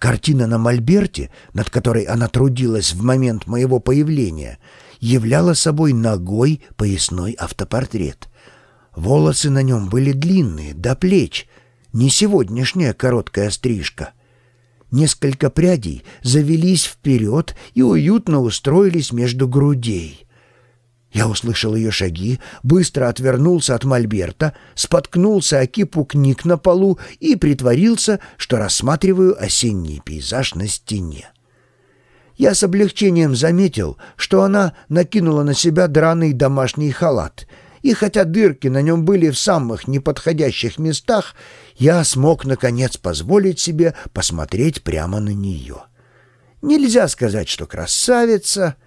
Картина на мольберте, над которой она трудилась в момент моего появления, являла собой ногой поясной автопортрет. Волосы на нем были длинные, до плеч, не сегодняшняя короткая стрижка. Несколько прядей завелись вперед и уютно устроились между грудей. Я услышал ее шаги, быстро отвернулся от мольберта, споткнулся о кипу книг на полу и притворился, что рассматриваю осенний пейзаж на стене. Я с облегчением заметил, что она накинула на себя драный домашний халат, и хотя дырки на нем были в самых неподходящих местах, я смог, наконец, позволить себе посмотреть прямо на нее. Нельзя сказать, что красавица —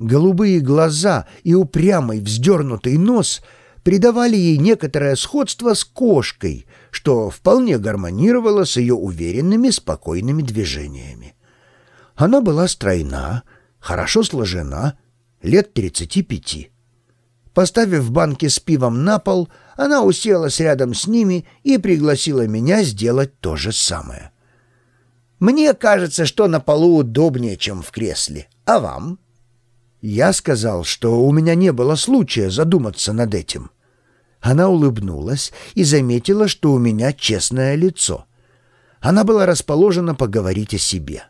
Голубые глаза и упрямый вздернутый нос придавали ей некоторое сходство с кошкой, что вполне гармонировало с ее уверенными, спокойными движениями. Она была стройна, хорошо сложена, лет тридцати пяти. Поставив банки с пивом на пол, она уселась рядом с ними и пригласила меня сделать то же самое. «Мне кажется, что на полу удобнее, чем в кресле. А вам?» Я сказал, что у меня не было случая задуматься над этим. Она улыбнулась и заметила, что у меня честное лицо. Она была расположена поговорить о себе.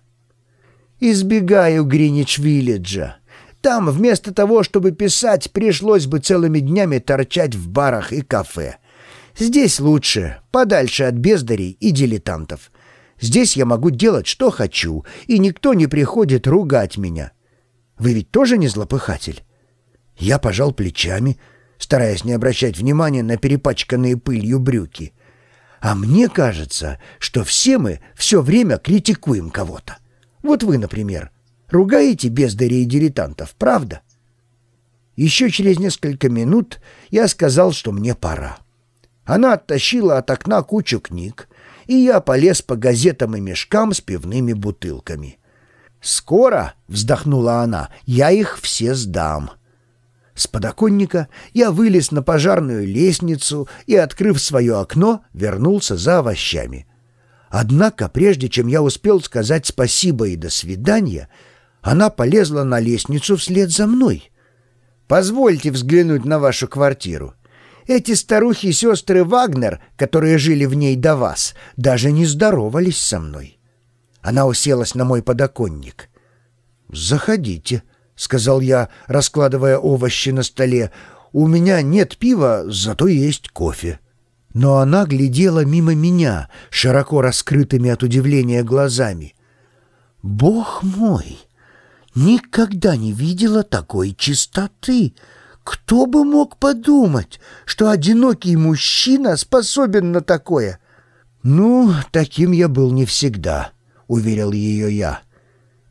«Избегаю Гринич-Виллиджа. Там вместо того, чтобы писать, пришлось бы целыми днями торчать в барах и кафе. Здесь лучше, подальше от бездарей и дилетантов. Здесь я могу делать, что хочу, и никто не приходит ругать меня». Вы ведь тоже не злопыхатель?» Я пожал плечами, стараясь не обращать внимания на перепачканные пылью брюки. «А мне кажется, что все мы все время критикуем кого-то. Вот вы, например, ругаете бездарей и дилетантов, правда?» Еще через несколько минут я сказал, что мне пора. Она оттащила от окна кучу книг, и я полез по газетам и мешкам с пивными бутылками. «Скоро», — вздохнула она, — «я их все сдам». С подоконника я вылез на пожарную лестницу и, открыв свое окно, вернулся за овощами. Однако, прежде чем я успел сказать спасибо и до свидания, она полезла на лестницу вслед за мной. «Позвольте взглянуть на вашу квартиру. Эти старухи-сестры Вагнер, которые жили в ней до вас, даже не здоровались со мной». Она уселась на мой подоконник. «Заходите», — сказал я, раскладывая овощи на столе. «У меня нет пива, зато есть кофе». Но она глядела мимо меня, широко раскрытыми от удивления глазами. «Бог мой! Никогда не видела такой чистоты! Кто бы мог подумать, что одинокий мужчина способен на такое?» «Ну, таким я был не всегда» уверил ее я.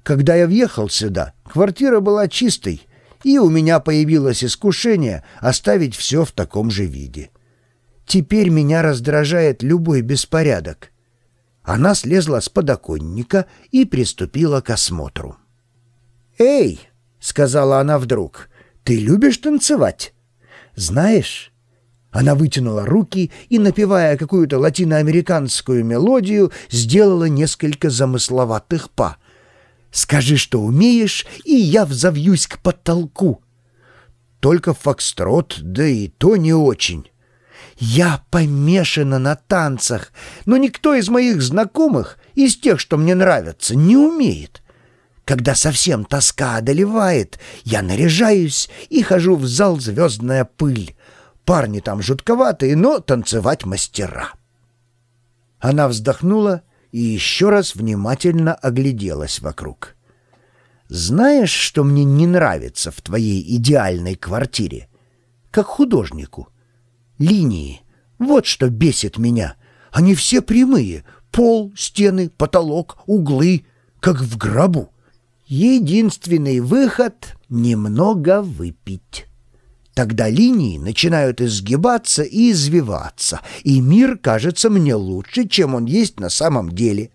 Когда я въехал сюда, квартира была чистой, и у меня появилось искушение оставить все в таком же виде. Теперь меня раздражает любой беспорядок. Она слезла с подоконника и приступила к осмотру. «Эй!» — сказала она вдруг. «Ты любишь танцевать? Знаешь, она вытянула руки и, напевая какую-то латиноамериканскую мелодию, сделала несколько замысловатых па. «Скажи, что умеешь, и я взовьюсь к потолку». Только фокстрот, да и то не очень. Я помешана на танцах, но никто из моих знакомых, из тех, что мне нравятся, не умеет. Когда совсем тоска одолевает, я наряжаюсь и хожу в зал «Звездная пыль». Парни там жутковатые, но танцевать мастера. Она вздохнула и еще раз внимательно огляделась вокруг. «Знаешь, что мне не нравится в твоей идеальной квартире? Как художнику. Линии. Вот что бесит меня. Они все прямые. Пол, стены, потолок, углы. Как в гробу. Единственный выход — немного выпить». Тогда линии начинают изгибаться и извиваться, и мир кажется мне лучше, чем он есть на самом деле.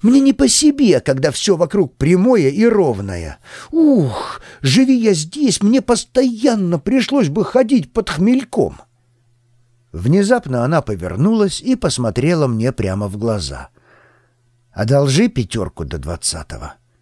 Мне не по себе, когда все вокруг прямое и ровное. Ух, живи я здесь, мне постоянно пришлось бы ходить под хмельком. Внезапно она повернулась и посмотрела мне прямо в глаза. Одолжи пятерку до двадцатого.